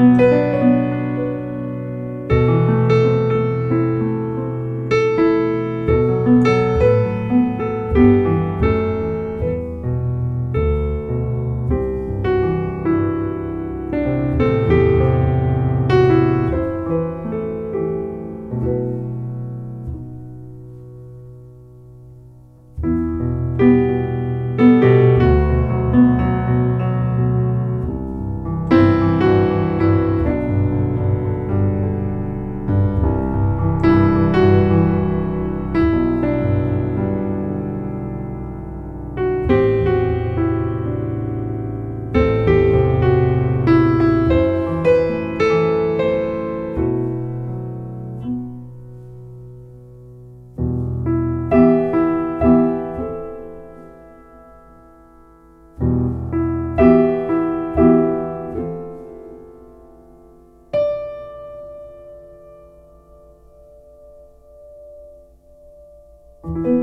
Música you